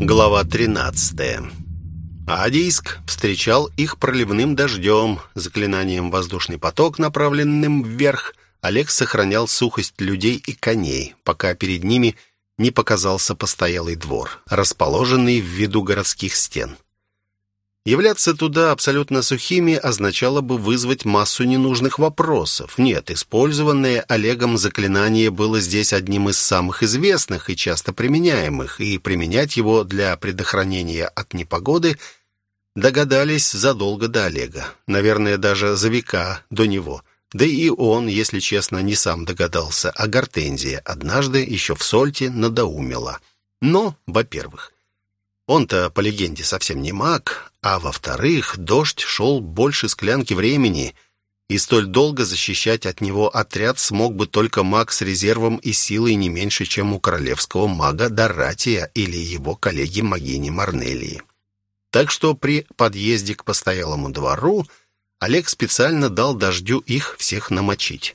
Глава 13. Адийск встречал их проливным дождем, заклинанием воздушный поток, направленным вверх. Олег сохранял сухость людей и коней, пока перед ними не показался постоялый двор, расположенный в виду городских стен. Являться туда абсолютно сухими означало бы вызвать массу ненужных вопросов. Нет, использованное Олегом заклинание было здесь одним из самых известных и часто применяемых, и применять его для предохранения от непогоды догадались задолго до Олега. Наверное, даже за века до него. Да и он, если честно, не сам догадался, а Гортензия однажды еще в Сольте надоумила. Но, во-первых, он-то, по легенде, совсем не маг, а во-вторых, дождь шел больше склянки времени, и столь долго защищать от него отряд смог бы только маг с резервом и силой не меньше, чем у королевского мага Доратия или его коллеги-магини Марнелии. Так что при подъезде к постоялому двору Олег специально дал дождю их всех намочить.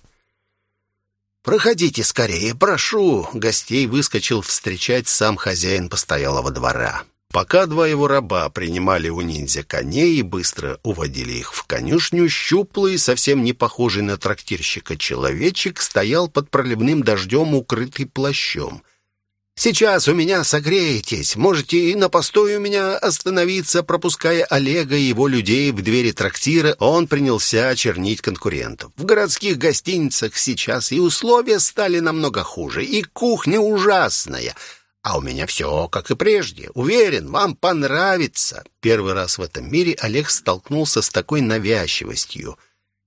«Проходите скорее, прошу!» Гостей выскочил встречать сам хозяин постоялого двора. Пока два его раба принимали у ниндзя коней и быстро уводили их в конюшню, щуплый, совсем не похожий на трактирщика человечек, стоял под проливным дождем, укрытый плащом. «Сейчас у меня согреетесь. Можете и на постой у меня остановиться, пропуская Олега и его людей в двери трактира. Он принялся очернить конкурентов. В городских гостиницах сейчас и условия стали намного хуже, и кухня ужасная». А у меня все, как и прежде. Уверен, вам понравится. Первый раз в этом мире Олег столкнулся с такой навязчивостью.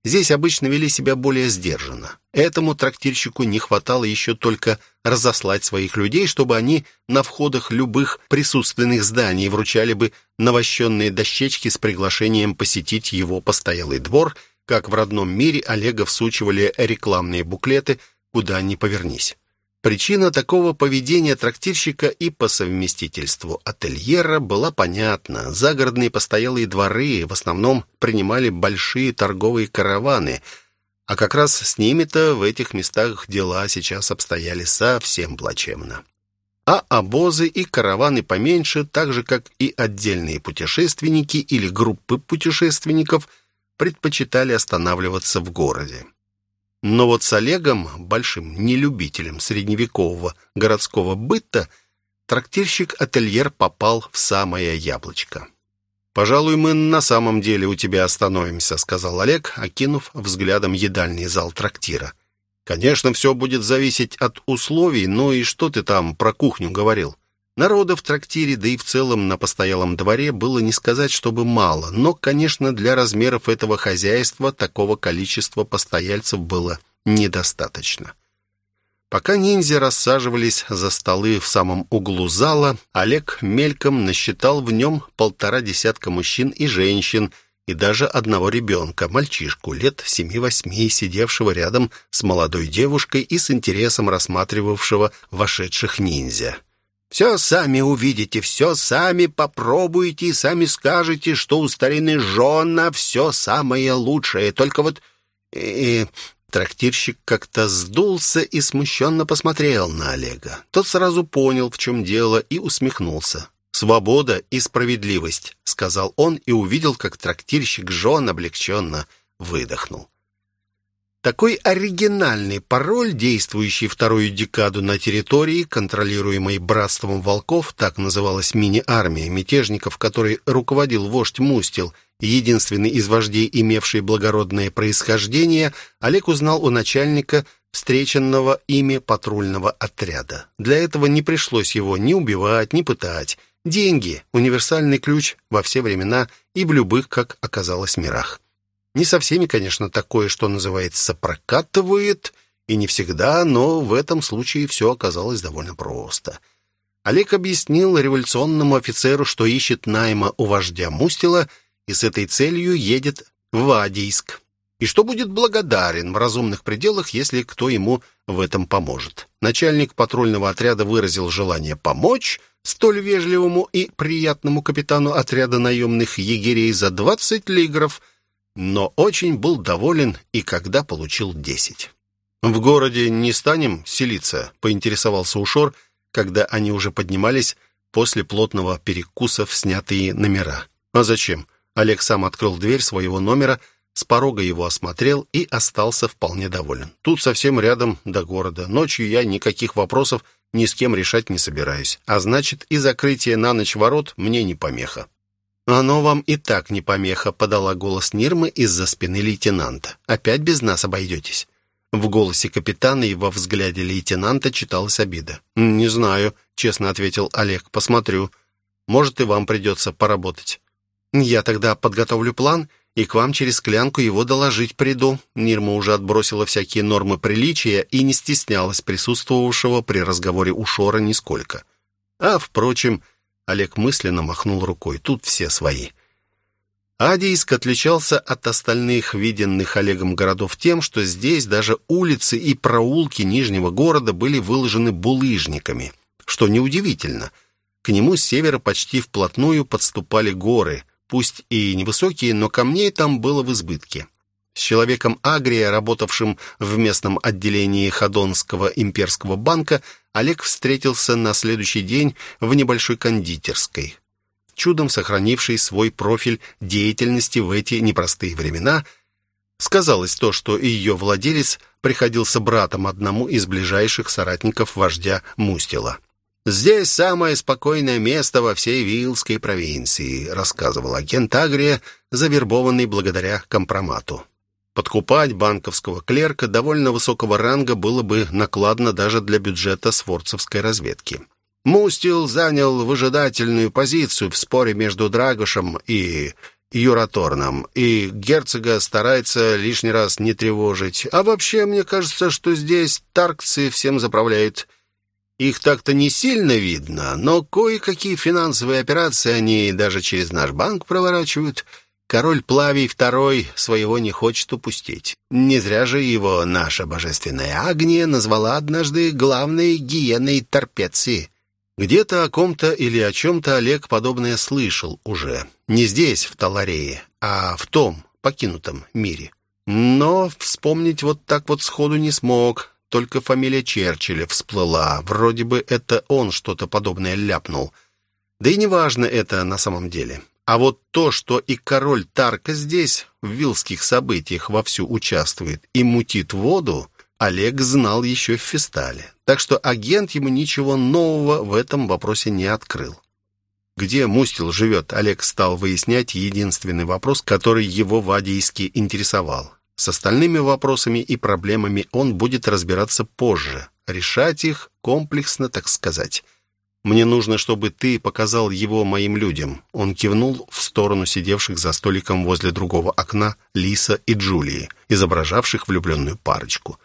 Здесь обычно вели себя более сдержанно. Этому трактирщику не хватало еще только разослать своих людей, чтобы они на входах любых присутственных зданий вручали бы навощенные дощечки с приглашением посетить его постоялый двор, как в родном мире Олега всучивали рекламные буклеты, куда ни повернись. Причина такого поведения трактирщика и по совместительству ательера была понятна. Загородные постоялые дворы в основном принимали большие торговые караваны, а как раз с ними-то в этих местах дела сейчас обстояли совсем плачевно. А обозы и караваны поменьше, так же как и отдельные путешественники или группы путешественников, предпочитали останавливаться в городе. Но вот с Олегом, большим нелюбителем средневекового городского быта, трактирщик-ательер попал в самое яблочко. «Пожалуй, мы на самом деле у тебя остановимся», — сказал Олег, окинув взглядом едальный зал трактира. «Конечно, все будет зависеть от условий, но и что ты там про кухню говорил?» Народа в трактире, да и в целом на постоялом дворе было не сказать, чтобы мало, но, конечно, для размеров этого хозяйства такого количества постояльцев было недостаточно. Пока ниндзя рассаживались за столы в самом углу зала, Олег мельком насчитал в нем полтора десятка мужчин и женщин, и даже одного ребенка, мальчишку лет семи-восьми, сидевшего рядом с молодой девушкой и с интересом рассматривавшего вошедших ниндзя. Все сами увидите, все сами попробуете, сами скажете, что у старины Жона все самое лучшее. Только вот... И... Трактирщик как-то сдулся и смущенно посмотрел на Олега. Тот сразу понял, в чем дело, и усмехнулся. «Свобода и справедливость», — сказал он и увидел, как трактирщик Жон облегченно выдохнул. Такой оригинальный пароль, действующий вторую декаду на территории, контролируемой братством волков, так называлась мини-армия мятежников, которой руководил вождь Мустил, единственный из вождей, имевший благородное происхождение, Олег узнал у начальника встреченного ими патрульного отряда. Для этого не пришлось его ни убивать, ни пытать. Деньги — универсальный ключ во все времена и в любых, как оказалось, мирах. Не со всеми, конечно, такое, что называется, прокатывает, и не всегда, но в этом случае все оказалось довольно просто. Олег объяснил революционному офицеру, что ищет найма у вождя Мустила и с этой целью едет в Адийск, и что будет благодарен в разумных пределах, если кто ему в этом поможет. Начальник патрульного отряда выразил желание помочь столь вежливому и приятному капитану отряда наемных егерей за 20 лигров – но очень был доволен и когда получил десять. «В городе не станем селиться?» — поинтересовался Ушор, когда они уже поднимались после плотного перекуса в снятые номера. А зачем? Олег сам открыл дверь своего номера, с порога его осмотрел и остался вполне доволен. Тут совсем рядом до города. Ночью я никаких вопросов ни с кем решать не собираюсь. А значит, и закрытие на ночь ворот мне не помеха. «Оно вам и так не помеха», — подала голос Нирмы из-за спины лейтенанта. «Опять без нас обойдетесь?» В голосе капитана и во взгляде лейтенанта читалась обида. «Не знаю», — честно ответил Олег. «Посмотрю. Может, и вам придется поработать». «Я тогда подготовлю план и к вам через склянку его доложить приду». Нирма уже отбросила всякие нормы приличия и не стеснялась присутствовавшего при разговоре у Шора нисколько. А, впрочем, Олег мысленно махнул рукой. Тут все свои. Адийск отличался от остальных виденных Олегом городов тем, что здесь даже улицы и проулки Нижнего города были выложены булыжниками. Что неудивительно. К нему с севера почти вплотную подступали горы – пусть и невысокие, но камней там было в избытке. С человеком Агрия, работавшим в местном отделении Ходонского имперского банка, Олег встретился на следующий день в небольшой кондитерской. Чудом сохранивший свой профиль деятельности в эти непростые времена, сказалось то, что ее владелец приходился братом одному из ближайших соратников вождя Мустила. «Здесь самое спокойное место во всей Вилской провинции», рассказывал агент Агрия, завербованный благодаря компромату. Подкупать банковского клерка довольно высокого ранга было бы накладно даже для бюджета сворцевской разведки. Мустил занял выжидательную позицию в споре между Драгошем и Юраторном, и герцога старается лишний раз не тревожить. А вообще, мне кажется, что здесь таркцы всем заправляют. Их так-то не сильно видно, но кое-какие финансовые операции они даже через наш банк проворачивают. Король Плавий II своего не хочет упустить. Не зря же его наша божественная Агния назвала однажды главной гиеной Торпеции. Где-то о ком-то или о чем-то Олег подобное слышал уже. Не здесь, в Таларее, а в том, покинутом мире. Но вспомнить вот так вот сходу не смог только фамилия Черчилля всплыла. Вроде бы это он что-то подобное ляпнул. Да и неважно это на самом деле. А вот то, что и король Тарка здесь, в вилских событиях, вовсю участвует и мутит воду, Олег знал еще в Фестале. Так что агент ему ничего нового в этом вопросе не открыл. Где Мустил живет, Олег стал выяснять единственный вопрос, который его вадийски интересовал. С остальными вопросами и проблемами он будет разбираться позже, решать их комплексно, так сказать. «Мне нужно, чтобы ты показал его моим людям». Он кивнул в сторону сидевших за столиком возле другого окна Лиса и Джулии, изображавших влюбленную парочку.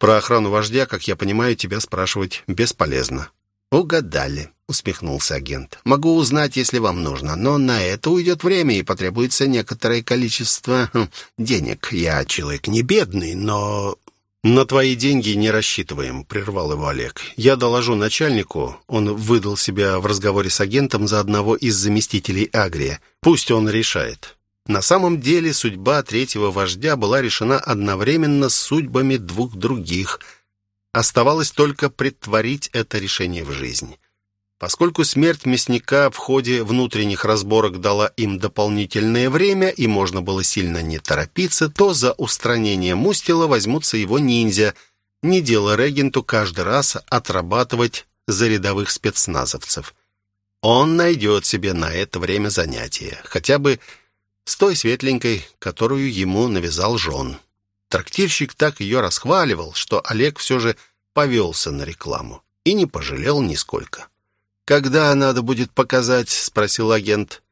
«Про охрану вождя, как я понимаю, тебя спрашивать бесполезно». «Угадали», — усмехнулся агент. «Могу узнать, если вам нужно, но на это уйдет время и потребуется некоторое количество хм, денег. Я человек не бедный, но...» «На твои деньги не рассчитываем», — прервал его Олег. «Я доложу начальнику». Он выдал себя в разговоре с агентом за одного из заместителей Агрия. «Пусть он решает». На самом деле судьба третьего вождя была решена одновременно с судьбами двух других — Оставалось только притворить это решение в жизнь. Поскольку смерть мясника в ходе внутренних разборок дала им дополнительное время и можно было сильно не торопиться, то за устранение Мустила возьмутся его ниндзя. Не дело регенту каждый раз отрабатывать за рядовых спецназовцев. Он найдет себе на это время занятие, хотя бы с той светленькой, которую ему навязал Жон. Трактирщик так ее расхваливал, что Олег все же повелся на рекламу и не пожалел нисколько. «Когда надо будет показать?» — спросил агент.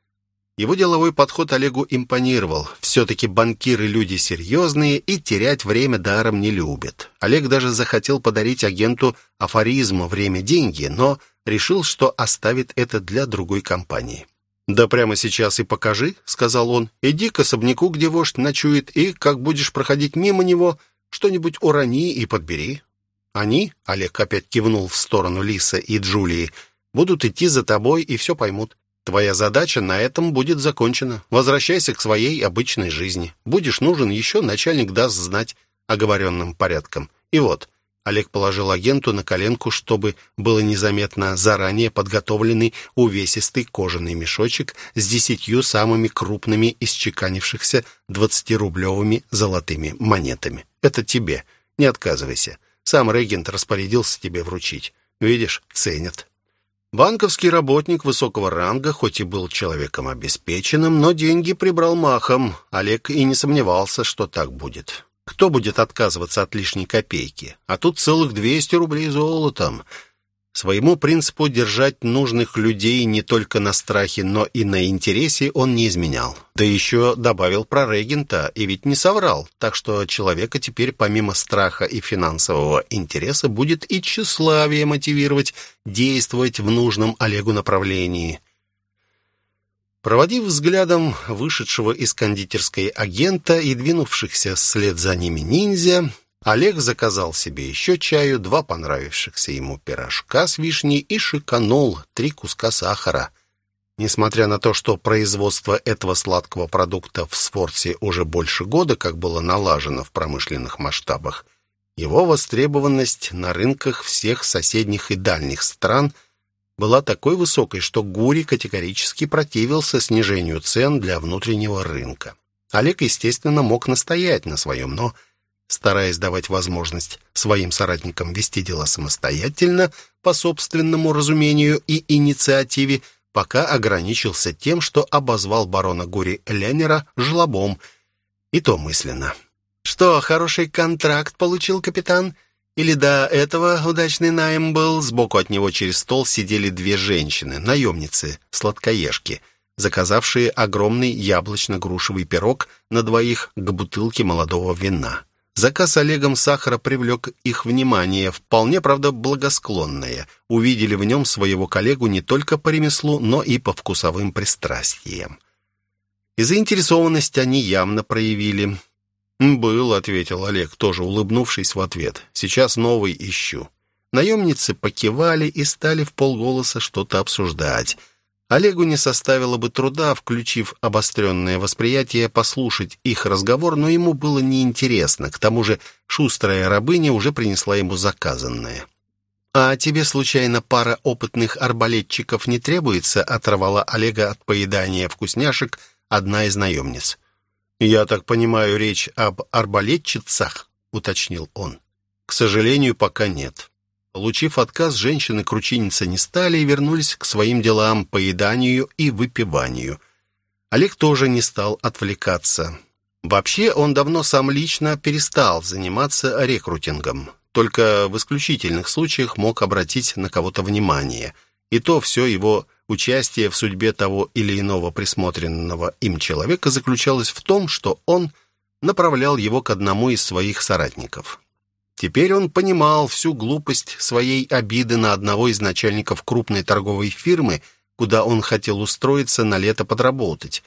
Его деловой подход Олегу импонировал. Все-таки банкиры люди серьезные и терять время даром не любят. Олег даже захотел подарить агенту афоризм «время-деньги», но решил, что оставит это для другой компании. «Да прямо сейчас и покажи», — сказал он. «Иди к особняку, где вождь ночует, и, как будешь проходить мимо него, что-нибудь урони и подбери. Они, — Олег опять кивнул в сторону Лиса и Джулии, — будут идти за тобой и все поймут. Твоя задача на этом будет закончена. Возвращайся к своей обычной жизни. Будешь нужен еще, начальник даст знать оговоренным порядком. И вот, Олег положил агенту на коленку, чтобы было незаметно заранее подготовленный увесистый кожаный мешочек с десятью самыми крупными исчеканившихся двадцатирублевыми золотыми монетами. Это тебе. Не отказывайся. Сам регент распорядился тебе вручить. Видишь, ценят. Банковский работник высокого ранга, хоть и был человеком обеспеченным, но деньги прибрал махом. Олег и не сомневался, что так будет. Кто будет отказываться от лишней копейки? А тут целых 200 рублей золотом. Своему принципу держать нужных людей не только на страхе, но и на интересе он не изменял. Да еще добавил про регента, и ведь не соврал. Так что человека теперь помимо страха и финансового интереса будет и тщеславие мотивировать действовать в нужном Олегу направлении. Проводив взглядом вышедшего из кондитерской агента и двинувшихся вслед за ними ниндзя, Олег заказал себе еще чаю, два понравившихся ему пирожка с вишней и шиканул три куска сахара. Несмотря на то, что производство этого сладкого продукта в Сфорте уже больше года как было налажено в промышленных масштабах, его востребованность на рынках всех соседних и дальних стран была такой высокой, что Гури категорически противился снижению цен для внутреннего рынка. Олег, естественно, мог настоять на своем, но стараясь давать возможность своим соратникам вести дела самостоятельно, по собственному разумению и инициативе, пока ограничился тем, что обозвал барона Гури Ленера жлобом, и то мысленно. «Что, хороший контракт получил капитан? Или до этого удачный найм был?» Сбоку от него через стол сидели две женщины, наемницы, сладкоежки, заказавшие огромный яблочно-грушевый пирог на двоих к бутылке молодого вина. Заказ Олегом сахара привлек их внимание, вполне, правда, благосклонное. Увидели в нем своего коллегу не только по ремеслу, но и по вкусовым пристрастиям. И заинтересованность они явно проявили. «Был», — ответил Олег, тоже улыбнувшись в ответ. «Сейчас новый ищу». Наемницы покивали и стали в полголоса что-то обсуждать — Олегу не составило бы труда, включив обостренное восприятие, послушать их разговор, но ему было неинтересно. К тому же шустрая рабыня уже принесла ему заказанное. «А тебе, случайно, пара опытных арбалетчиков не требуется?» — оторвала Олега от поедания вкусняшек одна из наемниц. «Я так понимаю, речь об арбалетчицах?» — уточнил он. «К сожалению, пока нет». Получив отказ, женщины кручиниться не стали и вернулись к своим делам, поеданию и выпиванию. Олег тоже не стал отвлекаться. Вообще, он давно сам лично перестал заниматься рекрутингом. Только в исключительных случаях мог обратить на кого-то внимание. И то все его участие в судьбе того или иного присмотренного им человека заключалось в том, что он направлял его к одному из своих соратников. Теперь он понимал всю глупость своей обиды на одного из начальников крупной торговой фирмы, куда он хотел устроиться на лето подработать,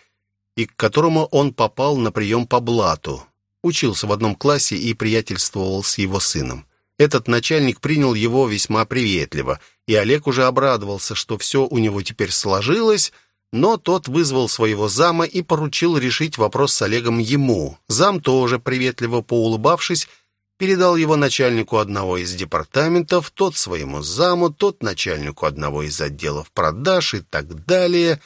и к которому он попал на прием по блату. Учился в одном классе и приятельствовал с его сыном. Этот начальник принял его весьма приветливо, и Олег уже обрадовался, что все у него теперь сложилось, но тот вызвал своего зама и поручил решить вопрос с Олегом ему. Зам тоже, приветливо поулыбавшись, передал его начальнику одного из департаментов, тот своему заму, тот начальнику одного из отделов продаж и так далее.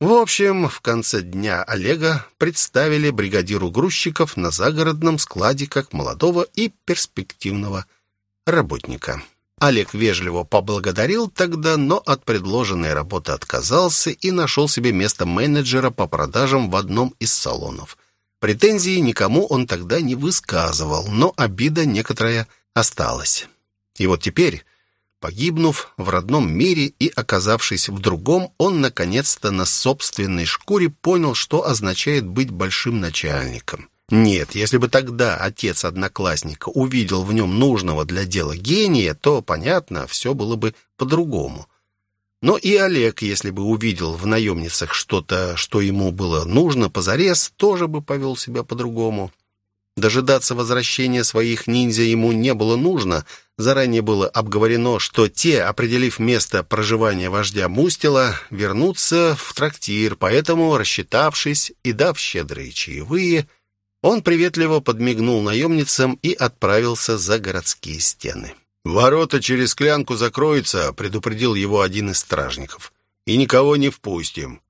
В общем, в конце дня Олега представили бригадиру грузчиков на загородном складе как молодого и перспективного работника. Олег вежливо поблагодарил тогда, но от предложенной работы отказался и нашел себе место менеджера по продажам в одном из салонов – Претензии никому он тогда не высказывал, но обида некоторая осталась. И вот теперь, погибнув в родном мире и оказавшись в другом, он наконец-то на собственной шкуре понял, что означает быть большим начальником. Нет, если бы тогда отец одноклассника увидел в нем нужного для дела гения, то, понятно, все было бы по-другому. Но и Олег, если бы увидел в наемницах что-то, что ему было нужно позарез, тоже бы повел себя по-другому. Дожидаться возвращения своих ниндзя ему не было нужно. Заранее было обговорено, что те, определив место проживания вождя Мустила, вернутся в трактир, поэтому, рассчитавшись и дав щедрые чаевые, Он приветливо подмигнул наемницам и отправился за городские стены. «Ворота через клянку закроются», — предупредил его один из стражников. «И никого не впустим».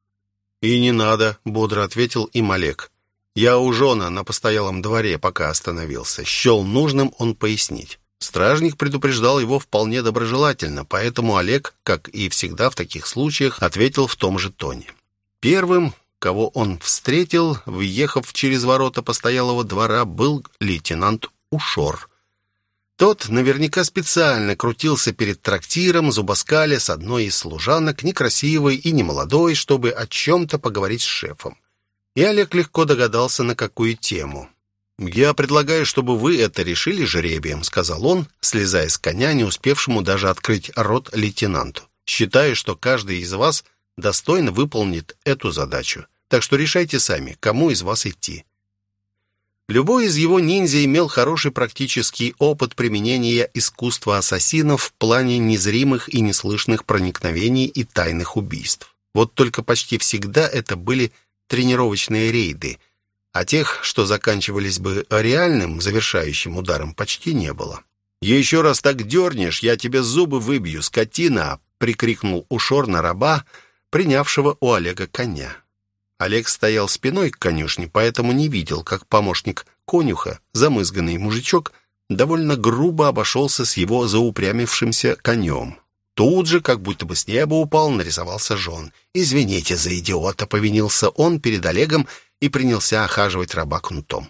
«И не надо», — бодро ответил им Олег. «Я у Жона на постоялом дворе пока остановился. Счел нужным он пояснить». Стражник предупреждал его вполне доброжелательно, поэтому Олег, как и всегда в таких случаях, ответил в том же тоне. Первым, кого он встретил, въехав через ворота постоялого двора, был лейтенант Ушор. Тот наверняка специально крутился перед трактиром, зубоскаля с одной из служанок, некрасивой и немолодой, чтобы о чем-то поговорить с шефом. И Олег легко догадался, на какую тему. «Я предлагаю, чтобы вы это решили жребием», — сказал он, слезая с коня, не успевшему даже открыть рот лейтенанту. «Считаю, что каждый из вас достойно выполнит эту задачу. Так что решайте сами, кому из вас идти». Любой из его ниндзя имел хороший практический опыт применения искусства ассасинов в плане незримых и неслышных проникновений и тайных убийств. Вот только почти всегда это были тренировочные рейды, а тех, что заканчивались бы реальным завершающим ударом, почти не было. «Еще раз так дернешь, я тебе зубы выбью, скотина!» — прикрикнул Ушор на раба, принявшего у Олега коня. Олег стоял спиной к конюшне, поэтому не видел, как помощник конюха, замызганный мужичок, довольно грубо обошелся с его заупрямившимся конем. Тут же, как будто бы с неба упал, нарисовался жон. «Извините за идиота», — повинился он перед Олегом и принялся охаживать раба кнутом.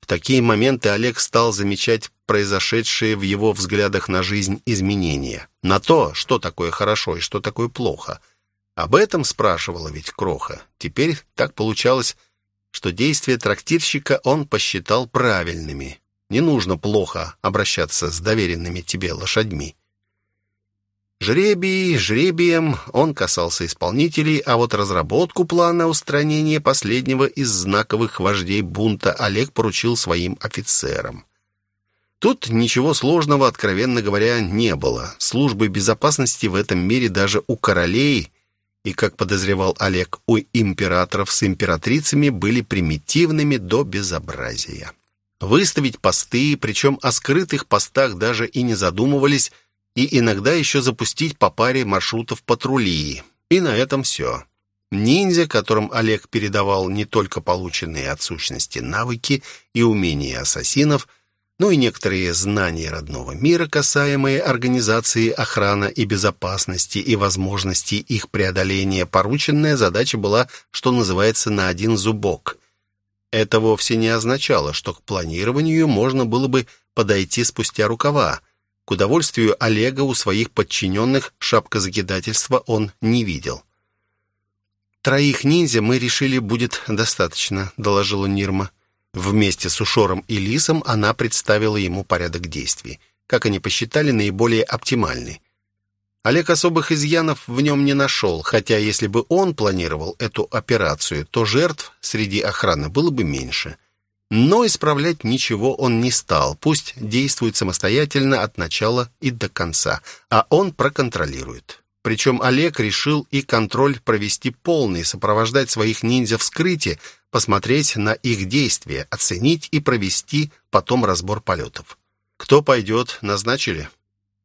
В такие моменты Олег стал замечать произошедшие в его взглядах на жизнь изменения. На то, что такое хорошо и что такое плохо — об этом спрашивала ведь Кроха. Теперь так получалось, что действия трактирщика он посчитал правильными. Не нужно плохо обращаться с доверенными тебе лошадьми. Жребий, жребием он касался исполнителей, а вот разработку плана устранения последнего из знаковых вождей бунта Олег поручил своим офицерам. Тут ничего сложного, откровенно говоря, не было. Службы безопасности в этом мире даже у королей и, как подозревал Олег, у императоров с императрицами были примитивными до безобразия. Выставить посты, причем о скрытых постах даже и не задумывались, и иногда еще запустить по паре маршрутов патрули. И на этом все. Ниндзя, которым Олег передавал не только полученные от сущности навыки и умения ассасинов, ну и некоторые знания родного мира, касаемые организации охраны и безопасности и возможности их преодоления, порученная задача была, что называется, на один зубок. Это вовсе не означало, что к планированию можно было бы подойти спустя рукава. К удовольствию Олега у своих подчиненных шапкозакидательства он не видел. «Троих ниндзя мы решили будет достаточно», — доложила Нирма. Вместе с Ушором и Лисом она представила ему порядок действий, как они посчитали наиболее оптимальный. Олег особых изъянов в нем не нашел, хотя если бы он планировал эту операцию, то жертв среди охраны было бы меньше. Но исправлять ничего он не стал, пусть действует самостоятельно от начала и до конца, а он проконтролирует. Причем Олег решил и контроль провести полный, сопровождать своих ниндзя в скрытии, посмотреть на их действия, оценить и провести потом разбор полетов. «Кто пойдет, назначили?»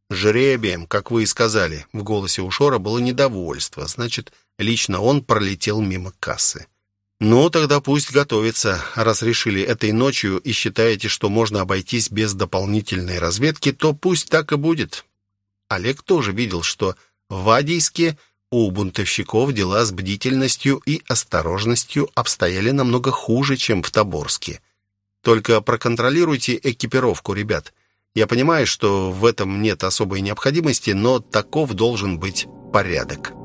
«Жребием, как вы и сказали». В голосе Ушора было недовольство. Значит, лично он пролетел мимо кассы. «Ну, тогда пусть готовится. Раз решили этой ночью и считаете, что можно обойтись без дополнительной разведки, то пусть так и будет». Олег тоже видел, что в Адийске у бунтовщиков дела с бдительностью и осторожностью обстояли намного хуже, чем в Тоборске. Только проконтролируйте экипировку, ребят. Я понимаю, что в этом нет особой необходимости, но таков должен быть порядок».